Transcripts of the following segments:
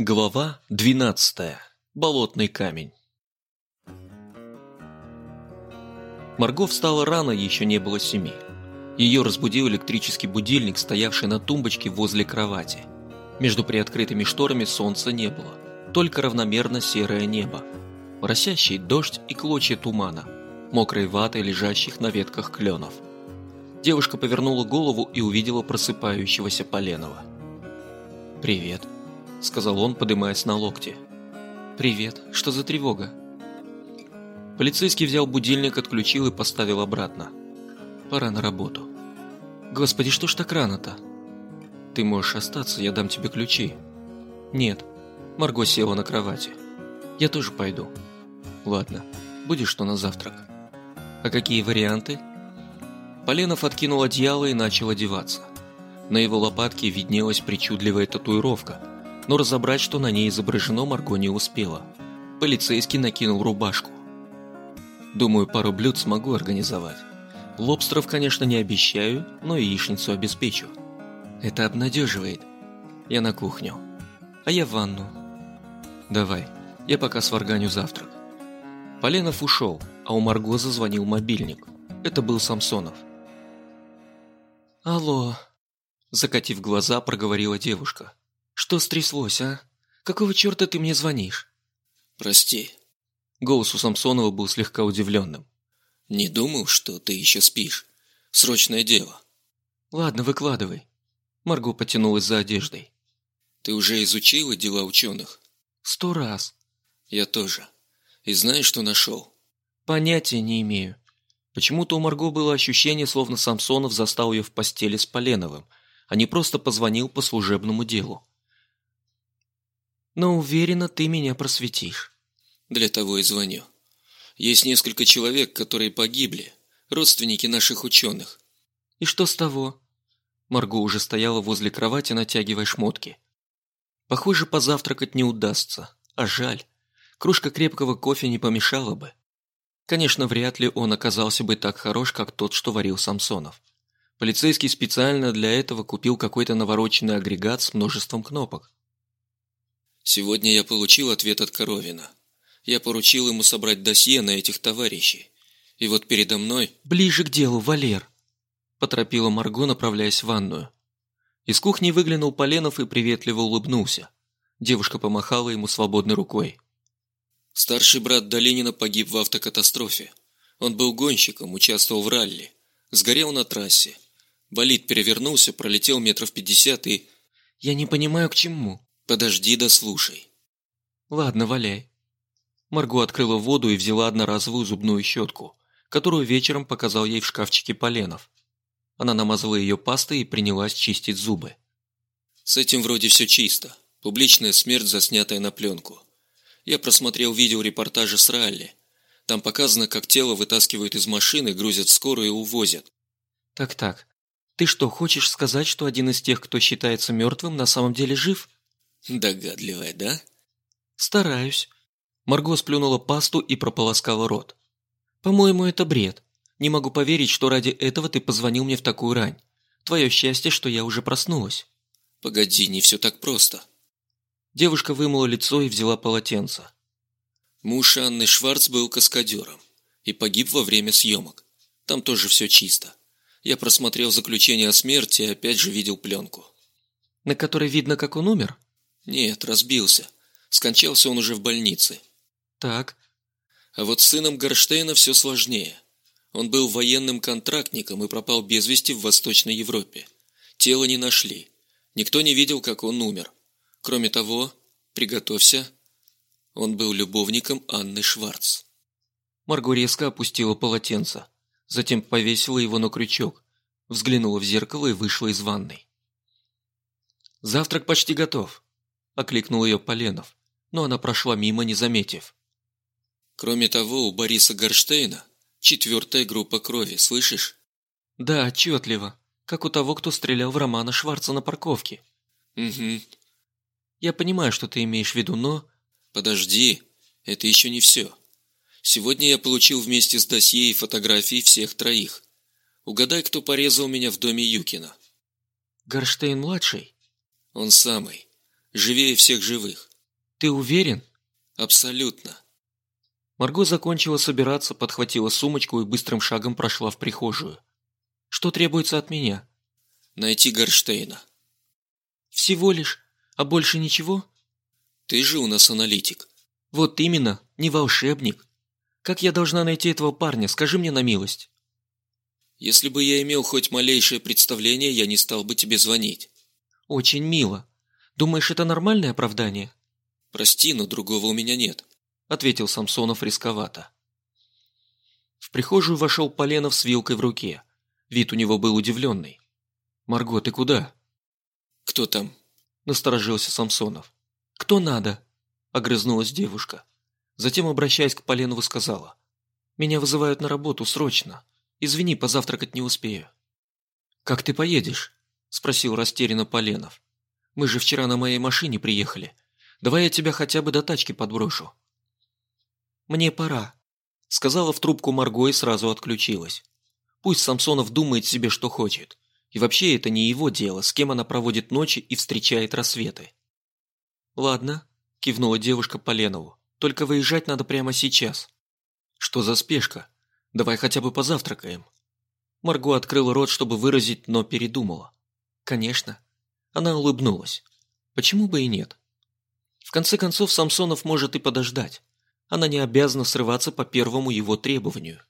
Глава 12. Болотный камень. Марго встала рано, еще не было семи. Ее разбудил электрический будильник, стоявший на тумбочке возле кровати. Между приоткрытыми шторами солнца не было, только равномерно серое небо. Моросящий дождь и клочья тумана, мокрой ватой, лежащих на ветках кленов. Девушка повернула голову и увидела просыпающегося Поленова. «Привет», — сказал он, подымаясь на локте. «Привет. Что за тревога?» Полицейский взял будильник, отключил и поставил обратно. «Пора на работу». «Господи, что ж так рано-то?» «Ты можешь остаться, я дам тебе ключи». «Нет». Марго села на кровати. «Я тоже пойду». «Ладно. Будешь что на завтрак?» «А какие варианты?» Поленов откинул одеяло и начал одеваться. На его лопатке виднелась причудливая татуировка, но разобрать, что на ней изображено, Марго не успела. Полицейский накинул рубашку. «Думаю, пару блюд смогу организовать. Лобстеров, конечно, не обещаю, но яичницу обеспечу. Это обнадеживает. Я на кухню. А я в ванну. Давай, я пока сварганю завтрак». Поленов ушел, а у Марго зазвонил мобильник. Это был Самсонов. «Алло», – закатив глаза, проговорила девушка. «Что стряслось, а? Какого черта ты мне звонишь?» «Прости». Голос у Самсонова был слегка удивленным. «Не думал, что ты еще спишь. Срочное дело». «Ладно, выкладывай». Марго потянулась за одеждой. «Ты уже изучила дела ученых?» «Сто раз». «Я тоже. И знаешь, что нашел?» «Понятия не имею». Почему-то у Марго было ощущение, словно Самсонов застал ее в постели с Поленовым, а не просто позвонил по служебному делу. «Но уверена, ты меня просветишь». «Для того и звоню. Есть несколько человек, которые погибли, родственники наших ученых». «И что с того?» Марго уже стояла возле кровати, натягивая шмотки. «Похоже, позавтракать не удастся. А жаль. Кружка крепкого кофе не помешала бы. Конечно, вряд ли он оказался бы так хорош, как тот, что варил Самсонов. Полицейский специально для этого купил какой-то навороченный агрегат с множеством кнопок. Сегодня я получил ответ от Коровина. Я поручил ему собрать досье на этих товарищей. И вот передо мной... «Ближе к делу, Валер!» Поторопила Марго, направляясь в ванную. Из кухни выглянул Поленов и приветливо улыбнулся. Девушка помахала ему свободной рукой. Старший брат Долинина погиб в автокатастрофе. Он был гонщиком, участвовал в ралли. Сгорел на трассе. Болид перевернулся, пролетел метров пятьдесят и... Я не понимаю, к чему. Подожди да слушай. Ладно, валяй. Марго открыла воду и взяла одноразовую зубную щетку, которую вечером показал ей в шкафчике поленов. Она намазала ее пастой и принялась чистить зубы. С этим вроде все чисто. Публичная смерть, заснятая на пленку. Я просмотрел видеорепортажи с ралли. Там показано, как тело вытаскивают из машины, грузят скорую и увозят. Так-так. Ты что, хочешь сказать, что один из тех, кто считается мертвым, на самом деле жив? Догадливая, да? Стараюсь. Марго сплюнула пасту и прополоскала рот. По-моему, это бред. Не могу поверить, что ради этого ты позвонил мне в такую рань. Твое счастье, что я уже проснулась. Погоди, не все так просто. Девушка вымыла лицо и взяла полотенце. Муж Анны Шварц был каскадером и погиб во время съемок. Там тоже все чисто. Я просмотрел заключение о смерти и опять же видел пленку. На которой видно, как он умер? Нет, разбился. Скончался он уже в больнице. Так. А вот с сыном Горштейна все сложнее. Он был военным контрактником и пропал без вести в Восточной Европе. Тело не нашли. Никто не видел, как он умер. Кроме того, приготовься, он был любовником Анны Шварц. Марго резко опустила полотенце, затем повесила его на крючок, взглянула в зеркало и вышла из ванной. «Завтрак почти готов», – окликнул ее Поленов, но она прошла мимо, не заметив. «Кроме того, у Бориса Горштейна четвертая группа крови, слышишь?» «Да, отчетливо, как у того, кто стрелял в Романа Шварца на парковке». «Угу, я понимаю, что ты имеешь в виду, но...» «Подожди, это еще не все. Сегодня я получил вместе с досье и фотографии всех троих. Угадай, кто порезал меня в доме Юкина?» «Горштейн-младший?» «Он самый. Живее всех живых. Ты уверен?» «Абсолютно». Марго закончила собираться, подхватила сумочку и быстрым шагом прошла в прихожую. «Что требуется от меня?» «Найти Горштейна». «Всего лишь? А больше ничего?» «Ты же у нас аналитик». «Вот именно, не волшебник. Как я должна найти этого парня, скажи мне на милость?» «Если бы я имел хоть малейшее представление, я не стал бы тебе звонить». «Очень мило. Думаешь, это нормальное оправдание?» «Прости, но другого у меня нет», – ответил Самсонов рисковато. В прихожую вошел Поленов с вилкой в руке. Вид у него был удивленный. «Марго, ты куда?» «Кто там?» – насторожился Самсонов. «Кто надо?» – огрызнулась девушка. Затем, обращаясь к Поленову, сказала. «Меня вызывают на работу срочно. Извини, позавтракать не успею». «Как ты поедешь?» – спросил растерянно Поленов. «Мы же вчера на моей машине приехали. Давай я тебя хотя бы до тачки подброшу». «Мне пора», – сказала в трубку Марго и сразу отключилась. Пусть Самсонов думает себе, что хочет. И вообще это не его дело, с кем она проводит ночи и встречает рассветы. «Ладно», – кивнула девушка Поленову. «Только выезжать надо прямо сейчас». «Что за спешка? Давай хотя бы позавтракаем». Марго открыла рот, чтобы выразить, но передумала. «Конечно». Она улыбнулась. «Почему бы и нет?» В конце концов, Самсонов может и подождать. Она не обязана срываться по первому его требованию.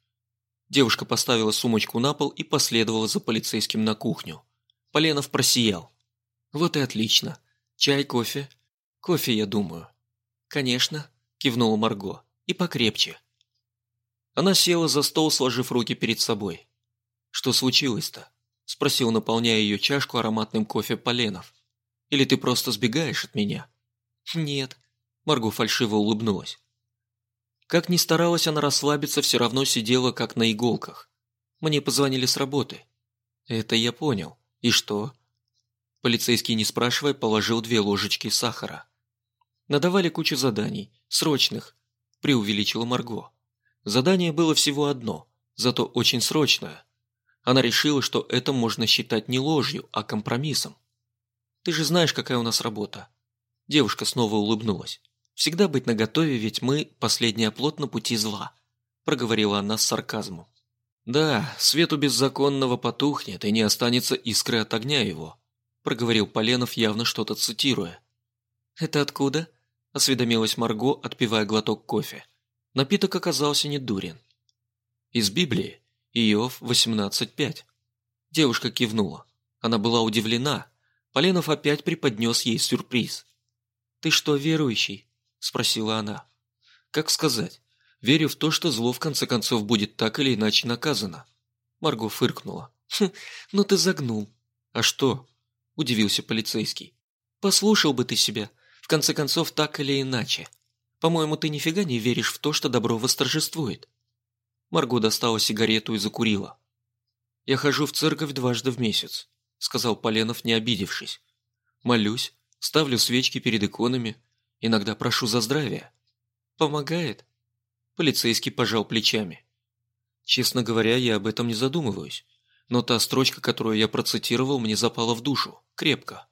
Девушка поставила сумочку на пол и последовала за полицейским на кухню. Поленов просиял. «Вот и отлично. Чай, кофе?» «Кофе, я думаю». «Конечно», – кивнула Марго. «И покрепче». Она села за стол, сложив руки перед собой. «Что случилось-то?» – спросил, наполняя ее чашку ароматным кофе Поленов. «Или ты просто сбегаешь от меня?» «Нет», – Марго фальшиво улыбнулась. Как ни старалась она расслабиться, все равно сидела как на иголках. Мне позвонили с работы. Это я понял. И что? Полицейский, не спрашивая, положил две ложечки сахара. Надавали кучу заданий, срочных, преувеличила Марго. Задание было всего одно, зато очень срочное. Она решила, что это можно считать не ложью, а компромиссом. Ты же знаешь, какая у нас работа. Девушка снова улыбнулась. Всегда быть наготове, ведь мы – последний оплот на пути зла», – проговорила она с сарказмом. «Да, свету беззаконного потухнет, и не останется искры от огня его», – проговорил Поленов, явно что-то цитируя. «Это откуда?» – осведомилась Марго, отпивая глоток кофе. Напиток оказался недурен. «Из Библии. Иов 18.5». Девушка кивнула. Она была удивлена. Поленов опять преподнес ей сюрприз. «Ты что, верующий?» – спросила она. «Как сказать? Верю в то, что зло в конце концов будет так или иначе наказано». Марго фыркнула. «Хм, ну ты загнул». «А что?» – удивился полицейский. «Послушал бы ты себя. В конце концов, так или иначе. По-моему, ты нифига не веришь в то, что добро восторжествует». Марго достала сигарету и закурила. «Я хожу в церковь дважды в месяц», – сказал Поленов, не обидевшись. «Молюсь, ставлю свечки перед иконами, Иногда прошу за здравие. Помогает?» Полицейский пожал плечами. «Честно говоря, я об этом не задумываюсь. Но та строчка, которую я процитировал, мне запала в душу. Крепко».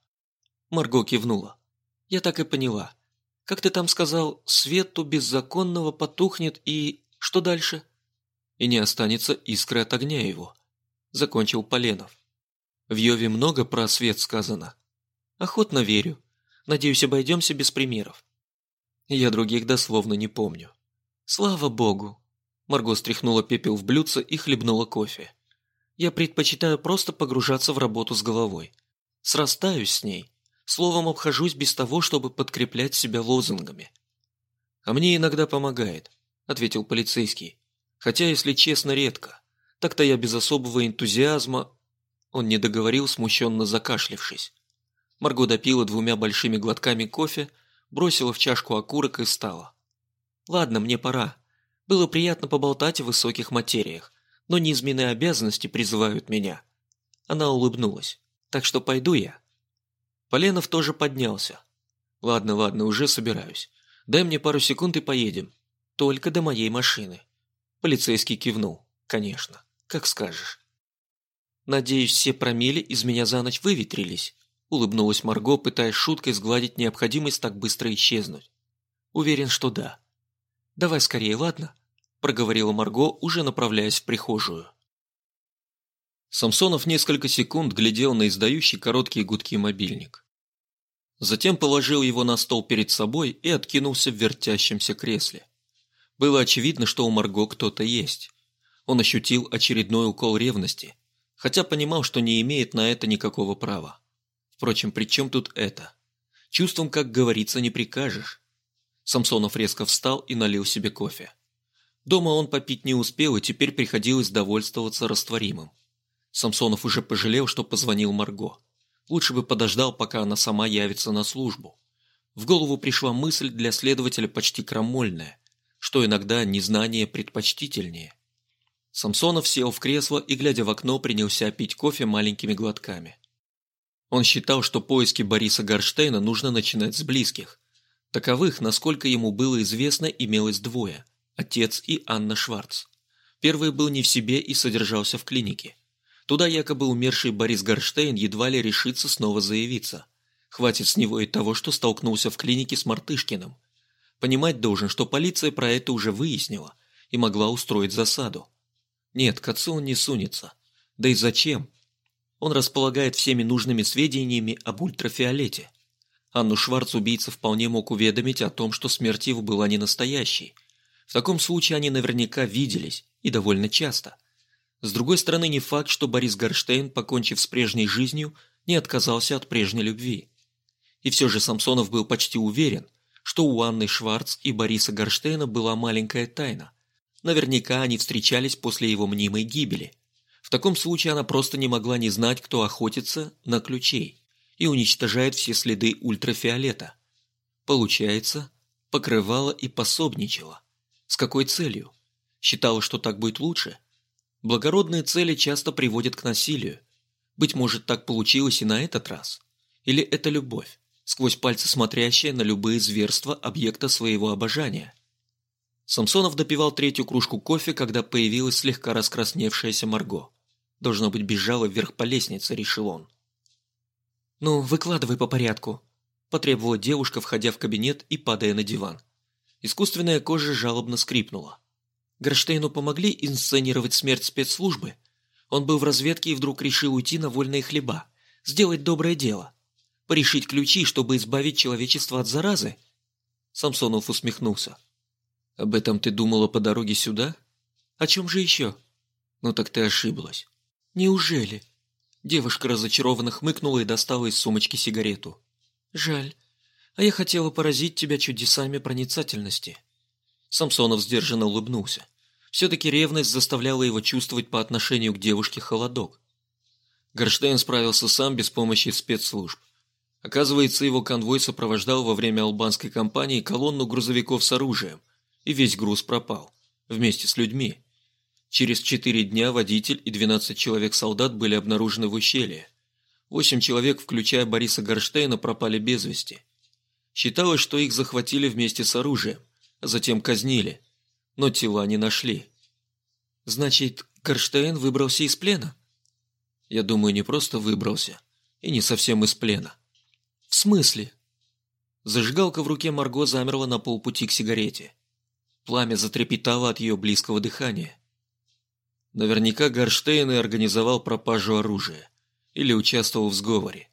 Марго кивнула. «Я так и поняла. Как ты там сказал, свету беззаконного потухнет и... Что дальше?» «И не останется искры от огня его», — закончил Поленов. «В Йове много про свет сказано. Охотно верю. Надеюсь, обойдемся без примеров. Я других дословно не помню. Слава богу. Марго стряхнула пепел в блюдце и хлебнула кофе. Я предпочитаю просто погружаться в работу с головой. Срастаюсь с ней. Словом, обхожусь без того, чтобы подкреплять себя лозунгами. А мне иногда помогает, ответил полицейский. Хотя, если честно, редко. Так-то я без особого энтузиазма... Он не договорил, смущенно закашлившись. Марго допила двумя большими глотками кофе, бросила в чашку окурок и встала. «Ладно, мне пора. Было приятно поболтать о высоких материях, но неизменные обязанности призывают меня». Она улыбнулась. «Так что пойду я». Поленов тоже поднялся. «Ладно, ладно, уже собираюсь. Дай мне пару секунд и поедем. Только до моей машины». Полицейский кивнул. «Конечно. Как скажешь». «Надеюсь, все промили из меня за ночь выветрились?» Улыбнулась Марго, пытаясь шуткой сгладить необходимость так быстро исчезнуть. Уверен, что да. Давай скорее, ладно? Проговорила Марго, уже направляясь в прихожую. Самсонов несколько секунд глядел на издающий короткие гудки мобильник. Затем положил его на стол перед собой и откинулся в вертящемся кресле. Было очевидно, что у Марго кто-то есть. Он ощутил очередной укол ревности, хотя понимал, что не имеет на это никакого права. Впрочем, при чем тут это? Чувством, как говорится, не прикажешь. Самсонов резко встал и налил себе кофе. Дома он попить не успел, и теперь приходилось довольствоваться растворимым. Самсонов уже пожалел, что позвонил Марго. Лучше бы подождал, пока она сама явится на службу. В голову пришла мысль для следователя почти крамольная, что иногда незнание предпочтительнее. Самсонов сел в кресло и, глядя в окно, принялся пить кофе маленькими глотками. Он считал, что поиски Бориса Горштейна нужно начинать с близких. Таковых, насколько ему было известно, имелось двое – отец и Анна Шварц. Первый был не в себе и содержался в клинике. Туда якобы умерший Борис Горштейн едва ли решится снова заявиться. Хватит с него и того, что столкнулся в клинике с Мартышкиным. Понимать должен, что полиция про это уже выяснила и могла устроить засаду. Нет, к отцу он не сунется. Да и зачем? Он располагает всеми нужными сведениями об ультрафиолете. Анну Шварц убийца вполне мог уведомить о том, что смерть его была не настоящей. В таком случае они наверняка виделись, и довольно часто – с другой стороны, не факт, что Борис Горштейн, покончив с прежней жизнью, не отказался от прежней любви. И все же Самсонов был почти уверен, что у Анны Шварц и Бориса Горштейна была маленькая тайна. Наверняка они встречались после его мнимой гибели. В таком случае она просто не могла не знать, кто охотится на ключей и уничтожает все следы ультрафиолета. Получается, покрывала и пособничала. С какой целью? Считала, что так будет лучше – Благородные цели часто приводят к насилию. Быть может, так получилось и на этот раз. Или это любовь, сквозь пальцы смотрящая на любые зверства объекта своего обожания. Самсонов допивал третью кружку кофе, когда появилась слегка раскрасневшаяся Марго. Должно быть, бежала вверх по лестнице, решил он. «Ну, выкладывай по порядку», – потребовала девушка, входя в кабинет и падая на диван. Искусственная кожа жалобно скрипнула. Горштейну помогли инсценировать смерть спецслужбы. Он был в разведке и вдруг решил уйти на вольные хлеба, сделать доброе дело, порешить ключи, чтобы избавить человечество от заразы. Самсонов усмехнулся. «Об этом ты думала по дороге сюда? О чем же еще?» «Ну так ты ошиблась». «Неужели?» Девушка разочарованно хмыкнула и достала из сумочки сигарету. «Жаль. А я хотела поразить тебя чудесами проницательности». Самсонов сдержанно улыбнулся. Все-таки ревность заставляла его чувствовать по отношению к девушке холодок. Горштейн справился сам без помощи спецслужб. Оказывается, его конвой сопровождал во время албанской кампании колонну грузовиков с оружием, и весь груз пропал, вместе с людьми. Через четыре дня водитель и 12 человек-солдат были обнаружены в ущелье. Восемь человек, включая Бориса Горштейна, пропали без вести. Считалось, что их захватили вместе с оружием – затем казнили, но тела не нашли. Значит, Карштейн выбрался из плена? Я думаю, не просто выбрался, и не совсем из плена. В смысле? Зажигалка в руке Марго замерла на полпути к сигарете. Пламя затрепетало от ее близкого дыхания. Наверняка Гарштейн и организовал пропажу оружия или участвовал в сговоре.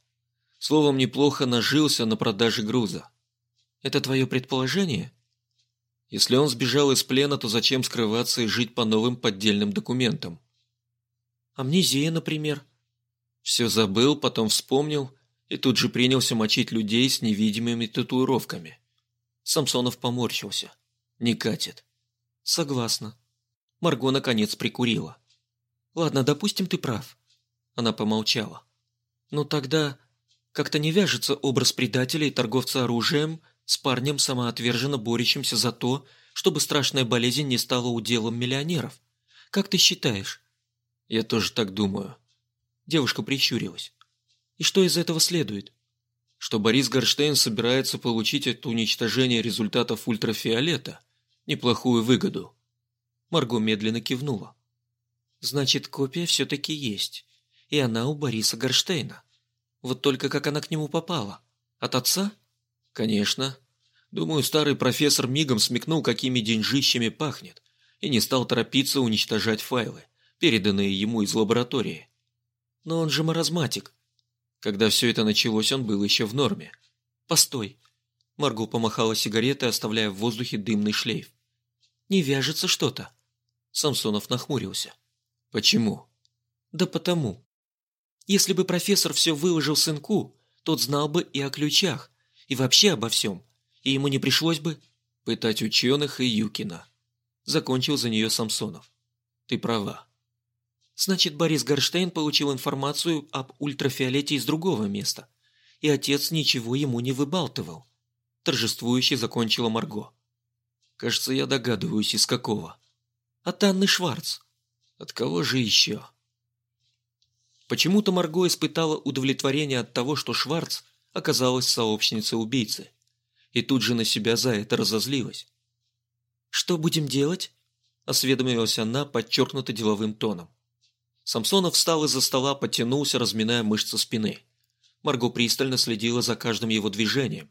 Словом, неплохо нажился на продаже груза. Это твое предположение? Если он сбежал из плена, то зачем скрываться и жить по новым поддельным документам? Амнезия, например. Все забыл, потом вспомнил и тут же принялся мочить людей с невидимыми татуировками. Самсонов поморщился. Не катит. Согласна. Марго наконец прикурила. Ладно, допустим, ты прав. Она помолчала. Но тогда как-то не вяжется образ предателя и торговца оружием – с парнем, самоотверженно борющимся за то, чтобы страшная болезнь не стала уделом миллионеров. Как ты считаешь?» «Я тоже так думаю». Девушка прищурилась. «И что из этого следует?» «Что Борис Горштейн собирается получить от уничтожения результатов ультрафиолета неплохую выгоду». Марго медленно кивнула. «Значит, копия все-таки есть. И она у Бориса Горштейна. Вот только как она к нему попала? От отца?» Конечно. Думаю, старый профессор мигом смекнул, какими деньжищами пахнет, и не стал торопиться уничтожать файлы, переданные ему из лаборатории. Но он же маразматик. Когда все это началось, он был еще в норме. Постой. Марго помахала сигаретой, оставляя в воздухе дымный шлейф. Не вяжется что-то. Самсонов нахмурился. Почему? Да потому. Если бы профессор все выложил сынку, тот знал бы и о ключах, и вообще обо всем, и ему не пришлось бы пытать ученых и Юкина. Закончил за нее Самсонов. Ты права. Значит, Борис Горштейн получил информацию об ультрафиолете из другого места, и отец ничего ему не выбалтывал. Торжествующе закончила Марго. Кажется, я догадываюсь, из какого. От Анны Шварц. От кого же еще? Почему-то Марго испытала удовлетворение от того, что Шварц оказалась сообщницей убийцы и тут же на себя за это разозлилась. «Что будем делать?» – осведомилась она подчеркнуто деловым тоном. Самсонов встал из-за стола, подтянулся, разминая мышцы спины. Марго пристально следила за каждым его движением.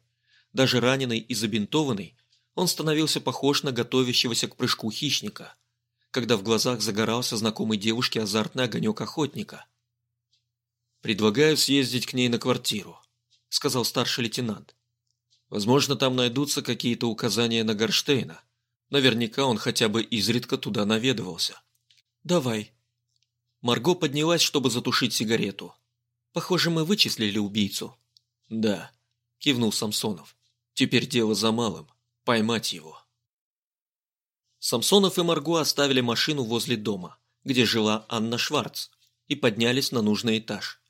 Даже раненый и забинтованный, он становился похож на готовящегося к прыжку хищника, когда в глазах загорался знакомый девушке азартный огонек охотника. «Предлагаю съездить к ней на квартиру», – сказал старший лейтенант. Возможно, там найдутся какие-то указания на Горштейна. Наверняка он хотя бы изредка туда наведывался. «Давай». Марго поднялась, чтобы затушить сигарету. «Похоже, мы вычислили убийцу». «Да», – кивнул Самсонов. «Теперь дело за малым. Поймать его». Самсонов и Марго оставили машину возле дома, где жила Анна Шварц, и поднялись на нужный этаж.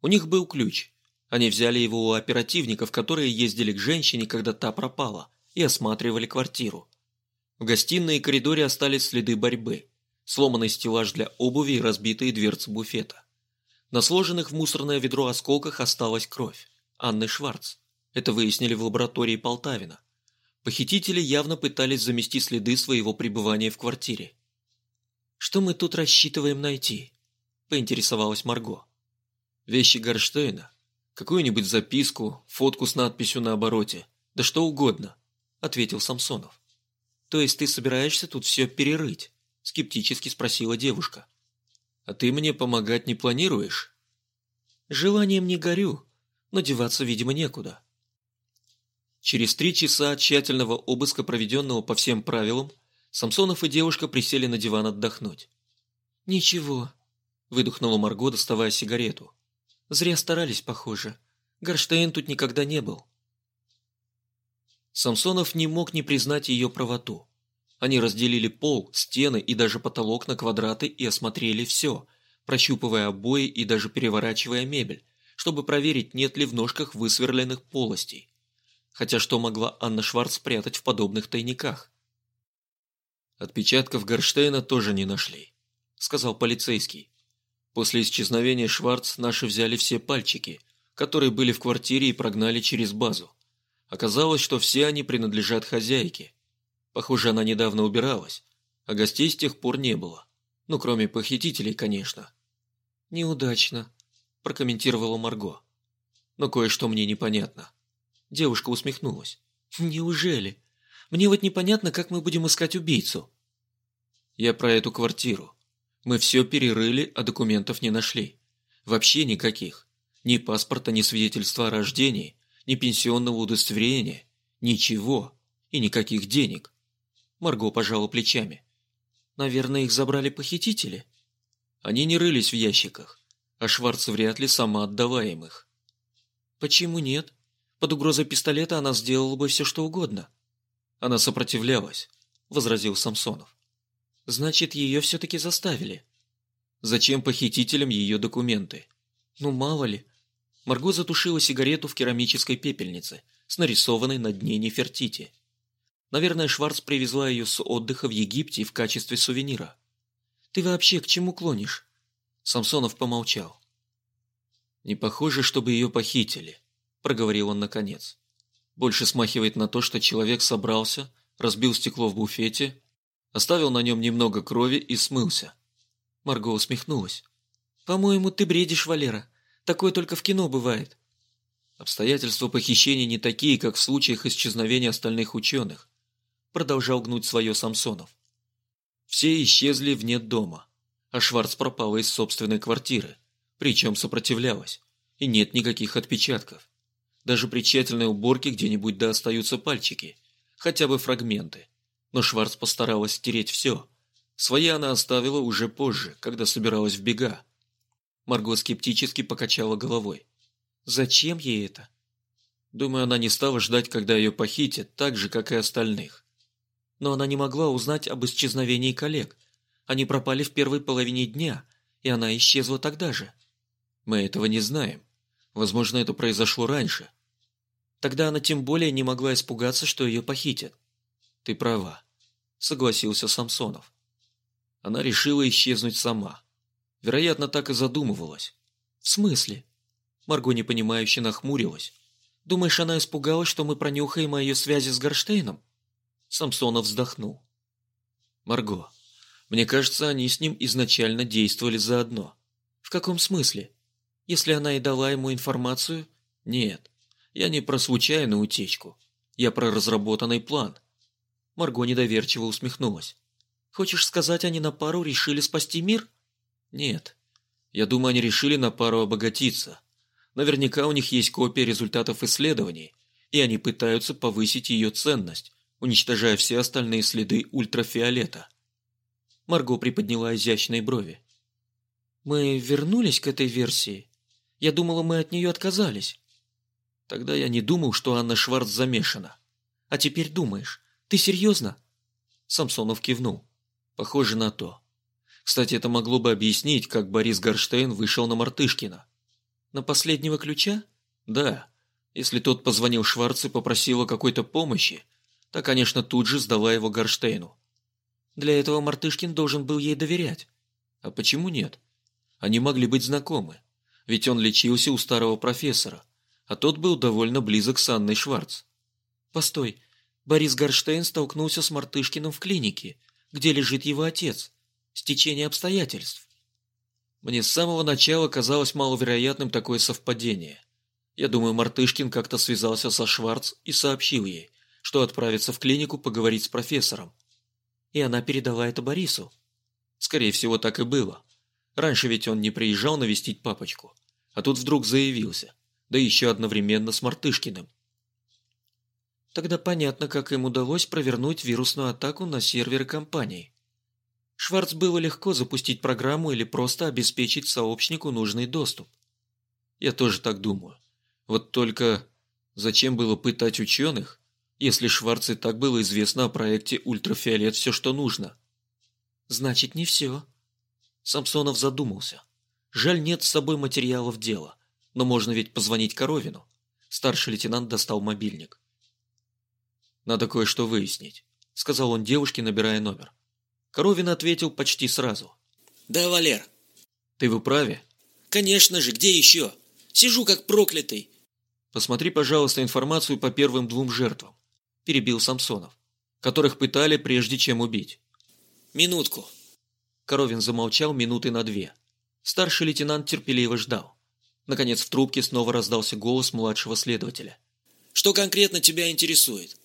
У них был ключ, они взяли его у оперативников, которые ездили к женщине, когда та пропала, и осматривали квартиру. В гостиной и коридоре остались следы борьбы, сломанный стеллаж для обуви и разбитые дверцы буфета. На сложенных в мусорное ведро осколках осталась кровь. Анны Шварц. Это выяснили в лаборатории Полтавина. Похитители явно пытались замести следы своего пребывания в квартире. «Что мы тут рассчитываем найти?» – поинтересовалась Марго. «Вещи Горштейна, Какую-нибудь записку, фотку с надписью на обороте, да что угодно, ответил Самсонов. То есть ты собираешься тут все перерыть? Скептически спросила девушка. А ты мне помогать не планируешь? Желанием не горю, но деваться, видимо, некуда. Через три часа тщательного обыска, проведенного по всем правилам, Самсонов и девушка присели на диван отдохнуть. «Ничего», – выдохнула Марго, доставая сигарету. Зря старались, похоже. Горштейн тут никогда не был. Самсонов не мог не признать ее правоту. Они разделили пол, стены и даже потолок на квадраты и осмотрели все, прощупывая обои и даже переворачивая мебель, чтобы проверить, нет ли в ножках высверленных полостей. Хотя что могла Анна Шварц спрятать в подобных тайниках? «Отпечатков Горштейна тоже не нашли», — сказал полицейский. После исчезновения Шварц наши взяли все пальчики, которые были в квартире и прогнали через базу. Оказалось, что все они принадлежат хозяйке. Похоже, она недавно убиралась, а гостей с тех пор не было. Ну, кроме похитителей, конечно. «Неудачно», – прокомментировала Марго. «Но кое-что мне непонятно». Девушка усмехнулась. «Неужели? Мне вот непонятно, как мы будем искать убийцу». «Я про эту квартиру. Мы все перерыли, а документов не нашли. Вообще никаких. Ни паспорта, ни свидетельства о рождении, ни пенсионного удостоверения. Ничего. И никаких денег. Марго пожала плечами. Наверное, их забрали похитители. Они не рылись в ящиках, а Шварц вряд ли сама отдавая им их. Почему нет? Под угрозой пистолета она сделала бы все, что угодно. Она сопротивлялась, возразил Самсонов. Значит, ее все-таки заставили. Зачем похитителям ее документы? Ну, мало ли. Марго затушила сигарету в керамической пепельнице с нарисованной на дне Нефертити. Наверное, Шварц привезла ее с отдыха в Египте в качестве сувенира. Ты вообще к чему клонишь? Самсонов помолчал. Не похоже, чтобы ее похитили, проговорил он наконец. Больше смахивает на то, что человек собрался, разбил стекло в буфете оставил на нем немного крови и смылся. Марго усмехнулась. «По-моему, ты бредишь, Валера. Такое только в кино бывает». Обстоятельства похищения не такие, как в случаях исчезновения остальных ученых. Продолжал гнуть свое Самсонов. Все исчезли вне дома, а Шварц пропала из собственной квартиры, причем сопротивлялась, и нет никаких отпечатков. Даже при тщательной уборке где-нибудь да остаются пальчики, хотя бы фрагменты. Но Шварц постаралась стереть все. Свои она оставила уже позже, когда собиралась в бега. Марго скептически покачала головой. Зачем ей это? Думаю, она не стала ждать, когда ее похитят, так же, как и остальных. Но она не могла узнать об исчезновении коллег. Они пропали в первой половине дня, и она исчезла тогда же. Мы этого не знаем. Возможно, это произошло раньше. Тогда она тем более не могла испугаться, что ее похитят. Ты права, согласился Самсонов. Она решила исчезнуть сама. Вероятно, так и задумывалась. В смысле? Марго непонимающе нахмурилась. «Думаешь, она испугалась, что мы пронюхаем о ее связи с Горштейном?» Самсонов вздохнул. «Марго, мне кажется, они с ним изначально действовали заодно». «В каком смысле? Если она и дала ему информацию?» «Нет, я не про случайную утечку. Я про разработанный план». Марго недоверчиво усмехнулась. «Хочешь сказать, они на пару решили спасти мир?» «Нет. Я думаю, они решили на пару обогатиться. Наверняка у них есть копия результатов исследований, и они пытаются повысить ее ценность, уничтожая все остальные следы ультрафиолета. Марго приподняла изящные брови. «Мы вернулись к этой версии? Я думала, мы от нее отказались». «Тогда я не думал, что Анна Шварц замешана. А теперь думаешь. Ты серьезно?» Самсонов кивнул. «Похоже на то. Кстати, это могло бы объяснить, как Борис Горштейн вышел на Мартышкина. На последнего ключа? Да. Если тот позвонил Шварц и попросил о какой-то помощи, та, конечно, тут же сдала его Горштейну. Для этого Мартышкин должен был ей доверять. А почему нет? Они могли быть знакомы. Ведь он лечился у старого профессора, а тот был довольно близок с Анной Шварц. Постой, Борис Горштейн столкнулся с Мартышкиным в клинике, где лежит его отец. Стечение обстоятельств. Мне с самого начала казалось маловероятным такое совпадение. Я думаю, Мартышкин как-то связался со Шварц и сообщил ей, что отправится в клинику поговорить с профессором. И она передала это Борису. Скорее всего, так и было. Раньше ведь он не приезжал навестить папочку, а тут вдруг заявился, да еще одновременно с Мартышкиным. Тогда понятно, как им удалось провернуть вирусную атаку на серверы компании. Шварц было легко запустить программу или просто обеспечить сообщнику нужный доступ. Я тоже так думаю. Вот только зачем было пытать ученых, если Шварц и так было известно о проекте «Ультрафиолет» все, что нужно? Значит, не все. Самсонов задумался. Жаль, нет с собой материалов дела, но можно ведь позвонить Коровину. Старший лейтенант достал мобильник. «Надо кое-что выяснить», — сказал он девушке, набирая номер. Коровин ответил почти сразу. «Да, Валер». «Ты в управе?» «Конечно же, где еще? Сижу как проклятый». «Посмотри, пожалуйста, информацию по первым двум жертвам», – перебил Самсонов, которых пытали прежде чем убить. «Минутку». Коровин замолчал минуты на две. Старший лейтенант терпеливо ждал. Наконец в трубке снова раздался голос младшего следователя. «Что конкретно тебя интересует?»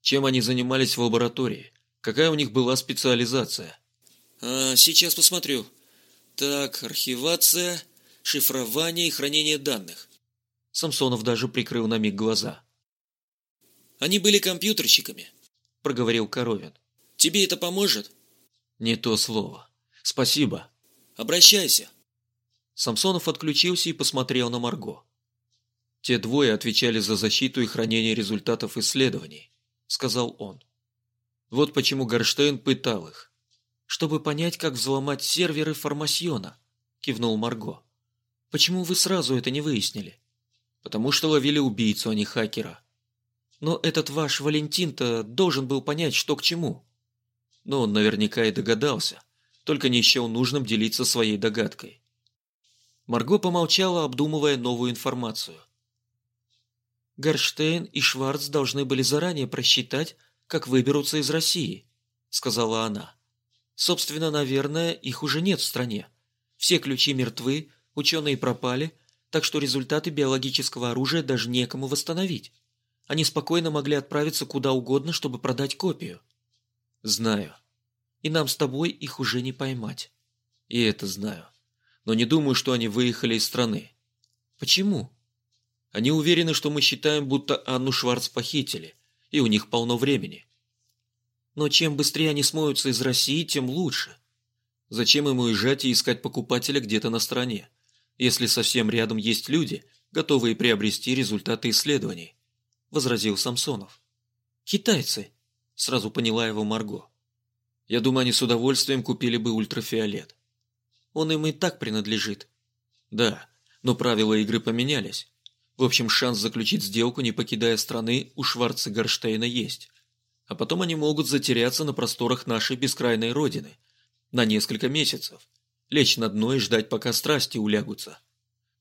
«Чем они занимались в лаборатории? Какая у них была специализация? А, сейчас посмотрю. Так, архивация, шифрование и хранение данных. Самсонов даже прикрыл на миг глаза. Они были компьютерщиками, проговорил Коровин. Тебе это поможет? Не то слово. Спасибо. Обращайся. Самсонов отключился и посмотрел на Марго. Те двое отвечали за защиту и хранение результатов исследований, сказал он. Вот почему Горштейн пытал их. «Чтобы понять, как взломать серверы Формасьона», – кивнул Марго. «Почему вы сразу это не выяснили?» «Потому что ловили убийцу, а не хакера». «Но этот ваш Валентин-то должен был понять, что к чему». Но он наверняка и догадался, только не счел нужным делиться своей догадкой. Марго помолчала, обдумывая новую информацию. Горштейн и Шварц должны были заранее просчитать, как выберутся из России», — сказала она. «Собственно, наверное, их уже нет в стране. Все ключи мертвы, ученые пропали, так что результаты биологического оружия даже некому восстановить. Они спокойно могли отправиться куда угодно, чтобы продать копию. Знаю. И нам с тобой их уже не поймать. И это знаю. Но не думаю, что они выехали из страны. Почему? Они уверены, что мы считаем, будто Анну Шварц похитили, и у них полно времени. Но чем быстрее они смоются из России, тем лучше. Зачем им уезжать и искать покупателя где-то на стороне, если совсем рядом есть люди, готовые приобрести результаты исследований? Возразил Самсонов. Китайцы, сразу поняла его Марго. Я думаю, они с удовольствием купили бы ультрафиолет. Он им и так принадлежит. Да, но правила игры поменялись. В общем, шанс заключить сделку, не покидая страны, у Шварца Горштейна есть. А потом они могут затеряться на просторах нашей бескрайной родины. На несколько месяцев. Лечь на дно и ждать, пока страсти улягутся.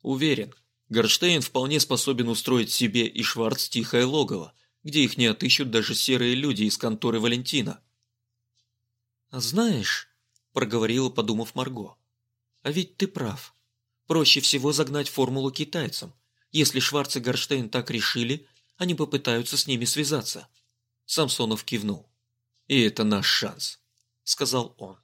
Уверен, Горштейн вполне способен устроить себе и Шварц тихое логово, где их не отыщут даже серые люди из конторы Валентина. «А знаешь», – проговорила, подумав Марго, – «а ведь ты прав. Проще всего загнать формулу китайцам. Если Шварц и Горштейн так решили, они попытаются с ними связаться. Самсонов кивнул. «И это наш шанс», — сказал он.